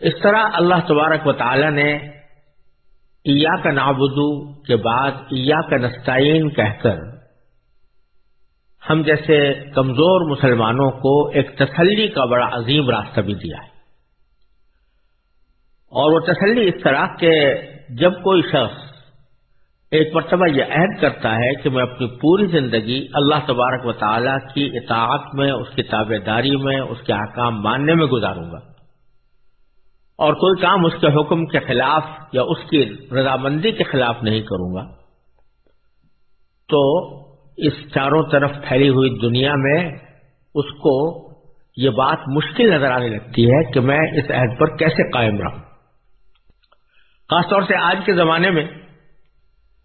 اس طرح اللہ تبارک و تعالی نے ایا کا نابدو کے بعد ایا کا نستعین کہہ کر ہم جیسے کمزور مسلمانوں کو ایک تسلی کا بڑا عظیم راستہ بھی دیا ہے۔ اور وہ تسلی اس طرح کہ جب کوئی شخص ایک مرتبہ یہ عہد کرتا ہے کہ میں اپنی پوری زندگی اللہ تبارک و تعالیٰ کی اطاعت میں، اس کی تابے داری میں، اس کے احکام ماننے میں گزاروں گا اور کوئی کام اس کے حکم کے خلاف یا اس کی رضامندی کے خلاف نہیں کروں گا۔ تو اس چاروں طرف پھیلی ہوئی دنیا میں اس کو یہ بات مشکل نظر آنے لگتی ہے کہ میں اس عہد پر کیسے قائم رہوں۔ خاص طور سے آج کے زمانے میں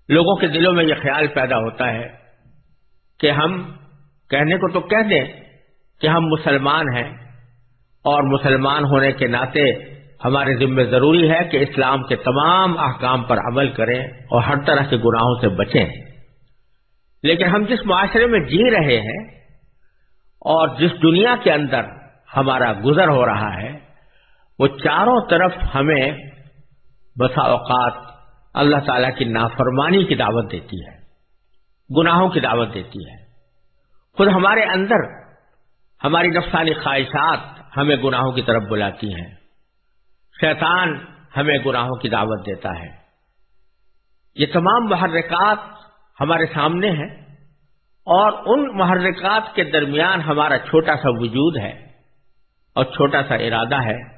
لوگوں کے دلوں میں یہ خیال پیدا ہوتا ہے کہ ہم کہنے کو تو کہہ دیں کہ ہم مسلمان ہیں اور مسلمان ہونے کے ناطے ہمارے ذمے ضروری ہے کہ اسلام کے تمام احکام پر عمل کریں اور ہر طرح کے گناہوں سے بچیں۔ لیکن ہم جس معاشرے میں جی رہے ہیں اور جس دنیا کے اندر ہمارا گزر ہو رہا ہے، وہ چاروں طرف ہمیں بسا اوقات اللہ تعالی کی نافرمانی کی دعوت دیتی ہے، گناہوں کی دعوت دیتی ہے۔ خود ہمارے اندر ہماری نفسانی خواہشات ہمیں گناہوں کی طرف بلاتی ہیں۔ شیطان ہمیں گناہوں کی دعوت دیتا ہے۔ یہ تمام محرکات ہمارے سامنے ہیں اور ان محرکات کے درمیان ہمارا چھوٹا سا وجود ہے اور چھوٹا سا ارادہ ہے۔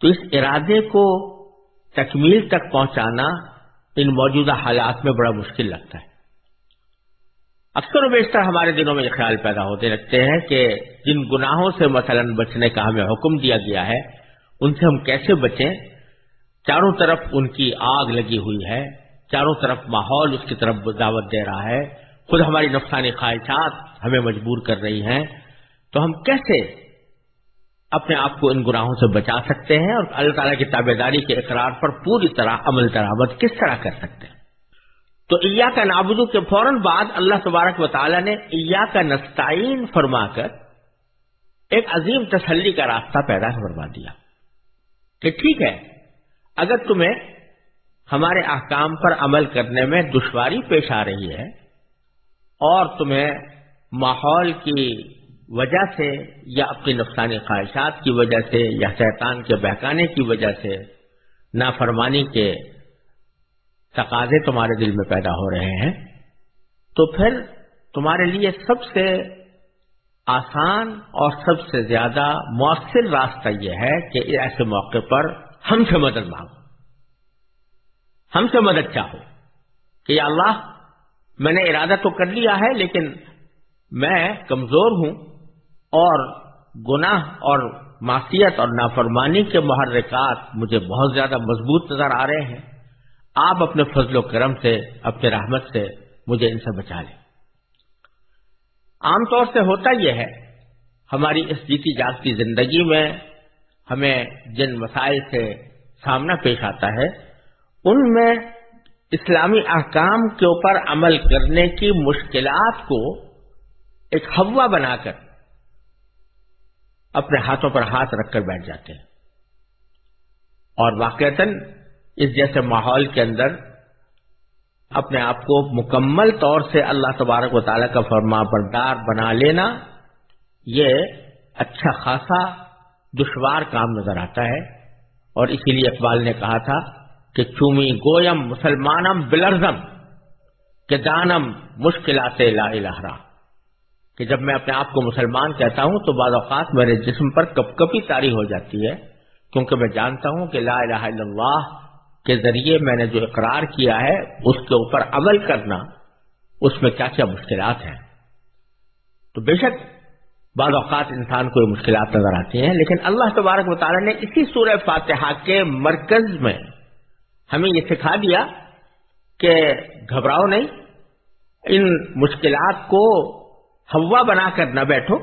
تو اس ارادے کو تکمیل تک پہنچانا ان موجودہ حالات میں بڑا مشکل لگتا ہے۔ اکثر و بیشتر ہمارے دنوں میں یہ خیال پیدا ہوتے رکھتے ہیں کہ جن گناہوں سے مثلا بچنے کا ہمیں حکم دیا گیا ہے ان سے ہم کیسے بچیں؟ چاروں طرف ان کی آگ لگی ہوئی ہے، چاروں طرف ماحول اس کی طرف دعوت دے رہا ہے۔ خود ہماری نفسانی خواہشات ہمیں مجبور کر رہی ہیں۔ تو ہم کیسے اپنے آپ کو ان گناہوں سے بچا سکتے ہیں اور اللہ تعالیٰ کی تابے داری کے اقرار پر پوری طرح عمل درآمد کس طرح کر سکتے ہیں؟ تو ایا کا نابودو کے فوراً بعد اللہ تبارک و تعالیٰ نے ایا کا نستعین فرما کر ایک عظیم تسلی کا راستہ پیدا فرما دیا۔ کہ ٹھیک ہے۔ اگر تمہیں ہمارے احکام پر عمل کرنے میں دشواری پیش آ رہی ہے اور تمہیں ماحول کی وجہ سے یا اپنی نقصانی خواہشات کی وجہ سے یا شیطان کے بہکانے کی وجہ سے نافرمانی کے تقاضے تمہارے دل میں پیدا ہو رہے ہیں، تو پھر تمہارے لیے سب سے آسان اور سب سے زیادہ مؤثر راستہ یہ ہے کہ ایسے موقع پر ہم سے مدد مانگو۔ ہم سے مدد چاہو کہ یا اللہ، میں نے ارادہ تو کر لیا ہے، لیکن میں کمزور ہوں اور گناہ اور معصیت اور نافرمانی کے محرکات مجھے بہت زیادہ مضبوط نظر آ رہے ہیں۔ آپ اپنے فضل و کرم سے، اپنے رحمت سے مجھے ان سے بچا لیں۔ عام طور سے ہوتا یہ ہے، ہماری اس جیتی جاگتی زندگی میں ہمیں جن مسائل سے سامنا پیش آتا ہے، ان میں اسلامی احکام کے اوپر عمل کرنے کی مشکلات کو ایک ہوا بنا کر اپنے ہاتھوں پر ہاتھ رکھ کر بیٹھ جاتے ہیں۔ اور واقعتاً اس جیسے ماحول کے اندر اپنے آپ کو مکمل طور سے اللہ تبارک و تعالیٰ کا فرما بردار بنا لینا، یہ اچھا خاصا دشوار کام نظر آتا ہے۔ اور اسی لیے اقبال نے کہا تھا کہ چومی گویم مسلمانم بلرزم، کہ دانم مشکلات لا الہرا کہ جب میں اپنے آپ کو مسلمان کہتا ہوں تو بعض اوقات میرے جسم پر کپ کپی تاری ہو جاتی ہے، کیونکہ میں جانتا ہوں کہ لا الہ الا اللہ کے ذریعے میں نے جو اقرار کیا ہے، اس کے اوپر عمل کرنا، اس میں کیا کیا مشکلات ہیں؟ تو بے شک بعض اوقات انسان کو یہ مشکلات نظر آتی ہیں، لیکن اللہ تبارک و تعالیٰ نے اسی سورہ فاتحہ کے مرکز میں ہمیں یہ سکھا دیا کہ گھبراؤ نہیں، ان مشکلات کو ہوا بنا کر نہ بیٹھو،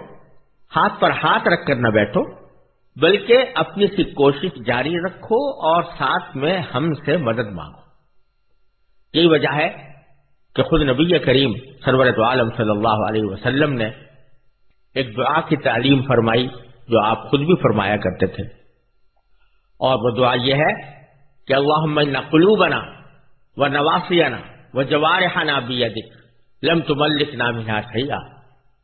ہاتھ پر ہاتھ رکھ کر نہ بیٹھو بلکہ اپنی سی کوشش جاری رکھو اور ساتھ میں ہم سے مدد مانگو۔ یہی وجہ ہے کہ خود نبی کریم سرورت عالم صلی اللہ علیہ وسلم نے ایک دعا کی تعلیم فرمائی جو آپ خود بھی فرمایا کرتے تھے۔ اور وہ دعا یہ ہے کہ اللہ نقلو بنا و نواسیانہ و جوار خانہ بھی لم تو ملک نام سیا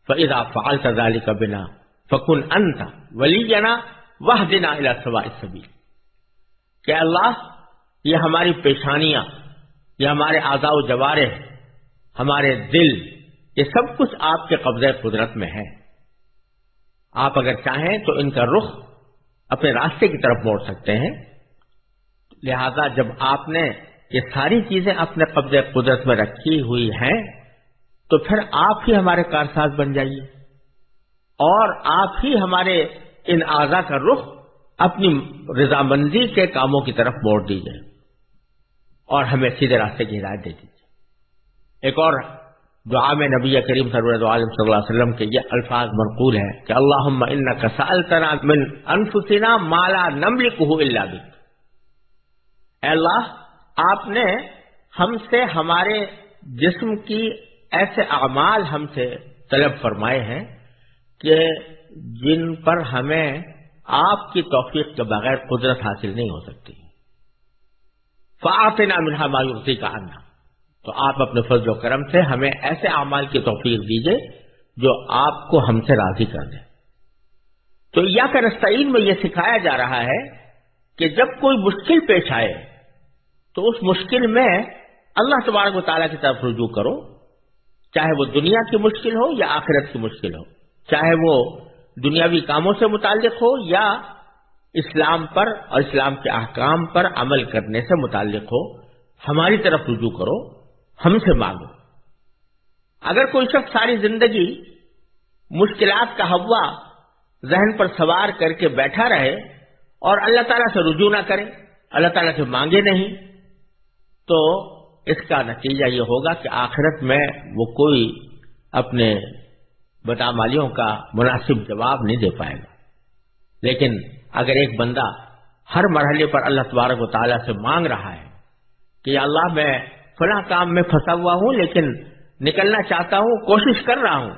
فضا فعال تزالی کا بنا فکن انت ولی جنا وہ دینا سوا سبھی کہ اللہ، یہ ہماری پیشانیاں، یہ ہمارے آزا و جوارے ہمارے دل، یہ سب کچھ آپ کے قبضے قدرت میں ہے۔ آپ اگر چاہیں تو ان کا رخ اپنے راستے کی طرف موڑ سکتے ہیں۔ لہذا جب آپ نے یہ ساری چیزیں اپنے قبضے قدرت میں رکھی ہوئی ہیں، تو پھر آپ ہی ہمارے کارساز بن جائیے۔ اور آپ ہی ہمارے ان اعضا کا رخ اپنی رضامندی کے کاموں کی طرف موڑ دیجیے اور ہمیں سیدھے راستے کی ہدایت دے دیجیے ایک اور دعا میں نبی کریم صلی اللہ علیہ وسلم کے یہ الفاظ منقول ہیں کہ اللہ کسال من انفسنا مالا نمل کو اللہ، آپ نے ہم سے ہمارے جسم کی ایسے اعمال ہم سے طلب فرمائے ہیں کہ جن پر ہمیں آپ کی توفیق کے بغیر قدرت حاصل نہیں ہو سکتی۔ فاطنا منہا مایوسی کا انا تو آپ اپنے فضل و کرم سے ہمیں ایسے اعمال کی توفیق دیجیے جو آپ کو ہم سے راضی کر دیں۔ تو یا کا نستعین میں یہ سکھایا جا رہا ہے کہ جب کوئی مشکل پیش آئے تو اس مشکل میں اللہ تبارک و تعالیٰ کی طرف رجوع کرو۔ چاہے وہ دنیا کی مشکل ہو یا آخرت کی مشکل ہو۔ چاہے وہ دنیاوی کاموں سے متعلق ہو یا اسلام پر اور اسلام کے احکام پر عمل کرنے سے متعلق ہو، ہماری طرف رجوع کرو، ہم سے مانگو۔ اگر کوئی شخص ساری زندگی مشکلات کا ہوا ذہن پر سوار کر کے بیٹھا رہے اور اللہ تعالیٰ سے رجوع نہ کرے، اللہ تعالیٰ سے مانگے نہیں، تو اس کا نتیجہ یہ ہوگا کہ آخرت میں وہ کوئی اپنے بدامالیوں کا مناسب جواب نہیں دے پائے گا۔ لیکن اگر ایک بندہ ہر مرحلے پر اللہ تبارک و تعالیٰ سے مانگ رہا ہے کہ اللہ میں فلاں کام میں پھنسا ہوا ہوں لیکن نکلنا چاہتا ہوں، کوشش کر رہا ہوں،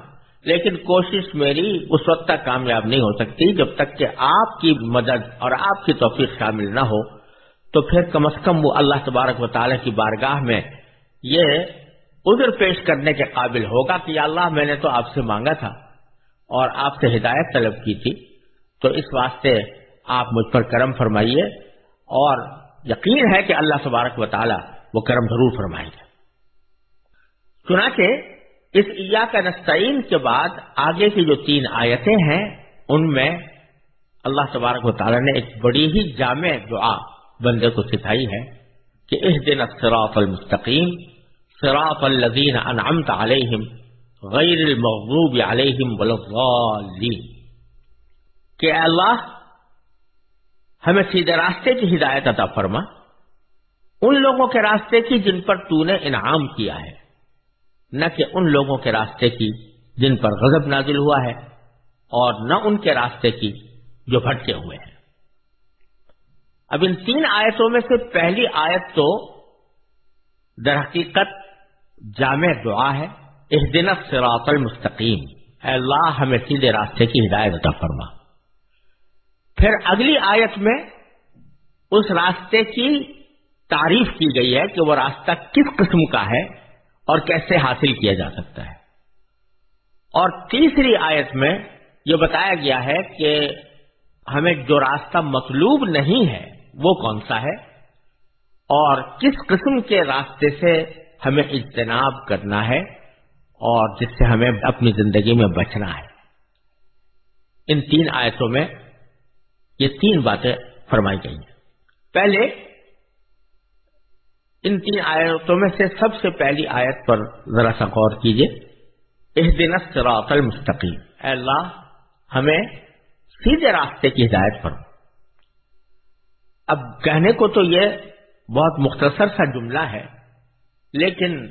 لیکن کوشش میری اس وقت تک کامیاب نہیں ہو سکتی جب تک کہ آپ کی مدد اور آپ کی توفیق شامل نہ ہو۔ تو پھر کم از کم وہ اللہ تبارک و تعالیٰ کی بارگاہ میں یہ عذر پیش کرنے کے قابل ہوگا کہ یا اللہ میں نے تو آپ سے مانگا تھا اور آپ سے ہدایت طلب کی تھی، تو اس واسطے آپ مجھ پر کرم فرمائیے اور یقین ہے کہ اللہ تبارک و تعالیٰ وہ کرم ضرور فرمائیں گے۔ چنانچہ اس عیا کا نستعین کے بعد آگے کی جو تین آیتیں ہیں، ان میں اللہ تبارک و تعالیٰ نے ایک بڑی ہی جامع دعا بندے کو سکھائی ہے کہ اس دن اصراف المستقیم صراف الدین انعمت علیہم غیر المغضوب علیہم والضالین کہ اللہ ہمیں سیدھے راستے کی ہدایت عطا فرما، ان لوگوں کے راستے کی جن پر تو نے انعام کیا ہے، نہ کہ ان لوگوں کے راستے کی جن پر غضب نازل ہوا ہے اور نہ ان کے راستے کی جو بھٹکے ہوئے ہیں۔ اب ان تین آیتوں میں سے پہلی آیت تو در حقیقت جامع دعا ہے اس دن سراط المستقیم اے اللہ، ہمیں سیدھے راستے کی ہدایت عطا فرما۔ پھر اگلی آیت میں اس راستے کی تعریف کی گئی ہے کہ وہ راستہ کس قسم کا ہے اور کیسے حاصل کیا جا سکتا ہے۔ اور تیسری آیت میں یہ بتایا گیا ہے کہ ہمیں جو راستہ مطلوب نہیں ہے وہ کون سا ہے اور کس قسم کے راستے سے ہمیں اجتناب کرنا ہے اور جس سے ہمیں اپنی زندگی میں بچنا ہے۔ ان تین آیتوں میں یہ تین باتیں فرمائی گئی ہیں۔ پہلے ان تین آیتوں میں سے سب سے پہلی آیت پر ذرا سا غور کیجیے اس دن سراط المستقیم۔ اے اللہ، ہمیں سیدھے راستے کی ہدایت پر اب کہنے کو تو یہ بہت مختصر سا جملہ ہے لیکن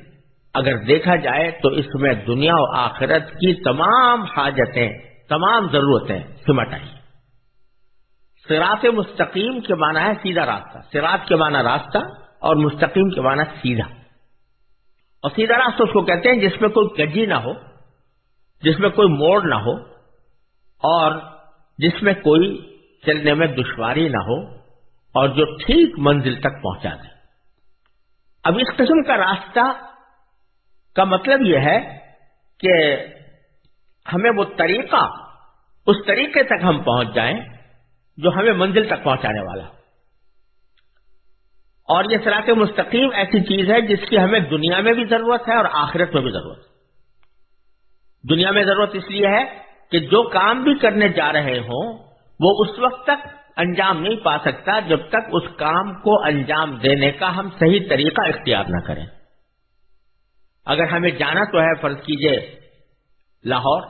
اگر دیکھا جائے تو اس میں دنیا و آخرت کی تمام حاجتیں، تمام ضرورتیں سمٹ آئی سراط مستقیم کے معنی ہے سیدھا راستہ۔ سراط کے معنی راستہ اور مستقیم کے معنی سیدھا۔ اور سیدھا راستہ اس کو کہتے ہیں جس میں کوئی کجی نہ ہو، جس میں کوئی موڑ نہ ہو اور جس میں کوئی چلنے میں دشواری نہ ہو اور جو ٹھیک منزل تک پہنچا دے۔ اب اس قسم کا راستہ کا مطلب یہ ہے کہ ہمیں وہ طریقہ، اس طریقے تک ہم پہنچ جائیں جو ہمیں منزل تک پہنچانے والا۔ اور یہ سراط مستقیم ایسی چیز ہے جس کی ہمیں دنیا میں بھی ضرورت ہے اور آخرت میں بھی ضرورت ہے۔ دنیا میں ضرورت اس لیے ہے کہ جو کام بھی کرنے جا رہے ہوں، وہ اس وقت تک انجام نہیں پا سکتا جب تک اس کام کو انجام دینے کا ہم صحیح طریقہ اختیار نہ کریں۔ اگر ہمیں جانا تو ہے فرض کیجیے لاہور،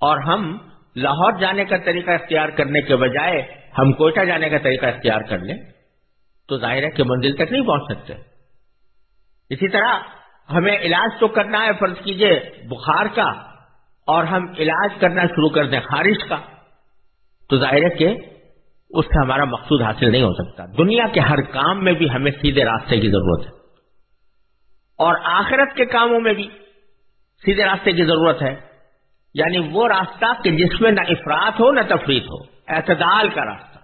اور ہم لاہور جانے کا طریقہ اختیار کرنے کے بجائے ہم کوئٹہ جانے کا طریقہ اختیار کر لیں، تو ظاہر ہے کہ منزل تک نہیں پہنچ سکتے۔ اسی طرح ہمیں علاج تو کرنا ہے فرض کیجیے بخار کا، اور ہم علاج کرنا شروع کر دیں خارش کا، تو ظاہر ہے کہ اس سے ہمارا مقصود حاصل نہیں ہو سکتا۔ دنیا کے ہر کام میں بھی ہمیں سیدھے راستے کی ضرورت ہے۔ اور آخرت کے کاموں میں بھی سیدھے راستے کی ضرورت ہے۔ یعنی وہ راستہ کہ جس میں نہ افراد ہو نہ تفریح ہو، اعتدال کا راستہ۔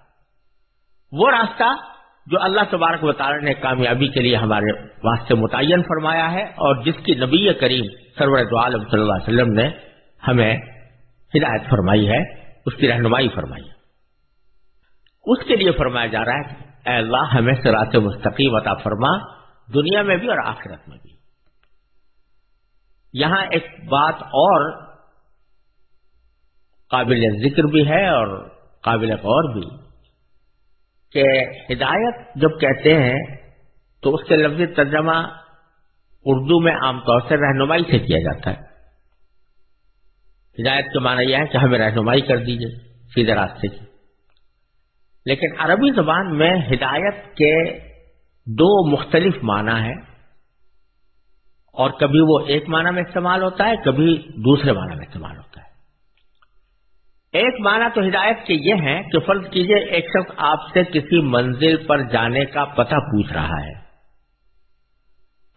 وہ راستہ جو اللہ تبارک و تعالی نے کامیابی کے لیے ہمارے واسطے متعین فرمایا ہے اور جس کی نبی کریم سرور عالم صلی اللہ علیہ وسلم نے ہمیں ہدایت فرمائی ہے، اس کی رہنمائی فرمائی ہے۔ اس کے لیے فرمایا جا رہا ہے اے اللہ، ہمیں سرات مستقیم عطا فرما، دنیا میں بھی اور آخرت میں بھی۔ یہاں ایک بات اور قابل ذکر بھی ہے اور قابل غور بھی۔ کہ ہدایت جب کہتے ہیں، تو اس کے لفظ ترجمہ اردو میں عام طور سے رہنمائی سے کیا جاتا ہے۔ ہدایت کا معنی یہ ہے کہ ہمیں رہنمائی کر دیجیے سیدھے راستے کی۔ لیکن عربی زبان میں ہدایت کے دو مختلف معنی ہیں اور کبھی وہ ایک معنی میں استعمال ہوتا ہے، کبھی دوسرے معنی میں استعمال ہوتا ہے۔ ایک معنی تو ہدایت کے یہ ہے کہ فرض کیجیے ایک شخص آپ سے کسی منزل پر جانے کا پتہ پوچھ رہا ہے۔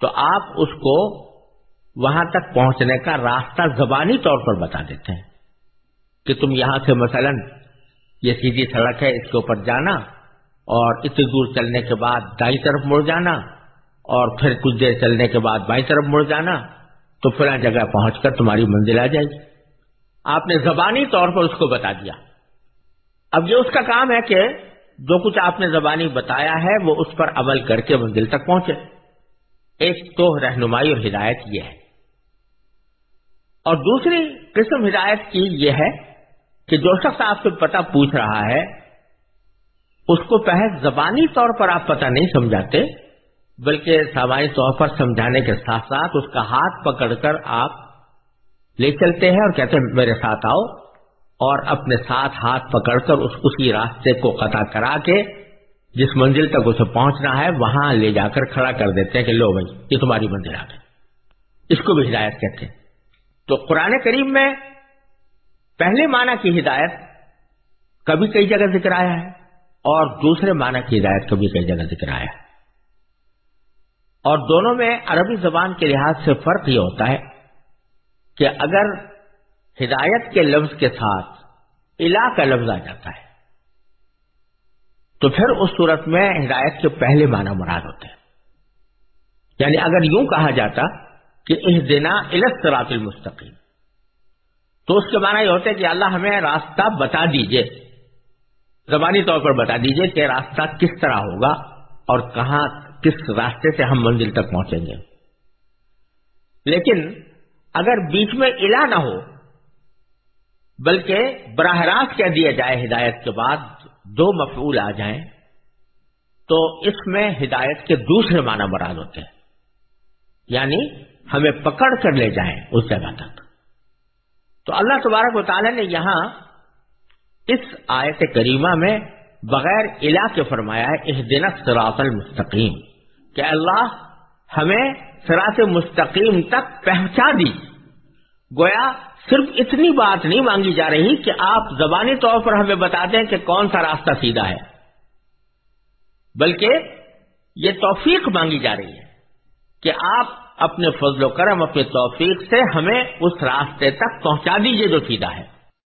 تو آپ اس کو وہاں تک پہنچنے کا راستہ زبانی طور پر بتا دیتے ہیں کہ تم یہاں سے مثلاً یہ سیدھی سڑک ہے، اس کے اوپر جانا اور اتنی دور چلنے کے بعد دائیں طرف مڑ جانا اور پھر کچھ دیر چلنے کے بعد بائیں طرف مڑ جانا تو فلاں جگہ پہنچ کر تمہاری منزل آ جائے گی۔ آپ نے زبانی طور پر اس کو بتا دیا۔ اب یہ اس کا کام ہے کہ جو کچھ آپ نے زبانی بتایا ہے، وہ اس پر عمل کر کے منزل تک پہنچے۔ ایک تو رہنمائی اور ہدایت یہ ہے۔ اور دوسری قسم ہدایت کی یہ ہے کہ جو شخص آپ سے پتہ پوچھ رہا ہے، اس کو پہلے زبانی طور پر آپ پتہ نہیں سمجھاتے، بلکہ سماجی طور پر سمجھانے کے ساتھ ساتھ اس کا ہاتھ پکڑ کر آپ لے چلتے ہیں اور کہتے ہیں، میرے ساتھ آؤ، اور اپنے ساتھ ہاتھ پکڑ کر اس، اسی راستے کو قطع کرا کے جس منزل تک اسے پہنچنا ہے، وہاں لے جا کر کھڑا کر دیتے ہیں کہ لو بھائی، یہ تمہاری منزل آ گئی۔ اس کو بھی ہدایت کہتے ہیں۔ تو قرآن کریم میں پہلے معنی کی ہدایت کبھی کئی جگہ ذکر آیا ہے اور دوسرے معنی کی ہدایت کبھی کئی جگہ ذکر آیا ہے۔ اور دونوں میں عربی زبان کے لحاظ سے فرق یہ ہوتا ہے کہ اگر ہدایت کے لفظ کے ساتھ الا کا لفظ آ جاتا ہے، تو پھر اس صورت میں ہدایت کے پہلے معنی مراد ہوتے ہیں۔ یعنی اگر یوں کہا جاتا کہ اس دینا السرات المستقیم تو اس کے معنی یہ ہوتا ہے کہ اللہ ہمیں راستہ بتا دیجیے۔ زبانی طور پر بتا دیجیے کہ راستہ کس طرح ہوگا اور کہاں کس راستے سے ہم منزل تک پہنچیں گے۔ لیکن اگر بیچ میں الا نہ ہو، بلکہ براہ راست کہہ دیا جائے ہدایت کے بعد دو مفعول آ جائیں، تو اس میں ہدایت کے دوسرے معنی مراد ہوتے ہیں۔ یعنی ہمیں پکڑ کر لے جائیں اس جگہ تک۔ تو اللہ تبارک و تعالی نے یہاں اس آیت کریمہ میں بغیر الا کے فرمایا ہے اس دن سراط المستقیم، کہ اللہ ہمیں سراط مستقیم تک پہنچا دی۔ گویا صرف اتنی بات نہیں مانگی جا رہی کہ آپ زبانی طور پر ہمیں بتا دیں کہ کون سا راستہ سیدھا ہے، بلکہ یہ توفیق مانگی جا رہی ہے کہ آپ اپنے فضل و کرم، اپنے توفیق سے ہمیں اس راستے تک پہنچا دیجیے جو سیدھا ہے۔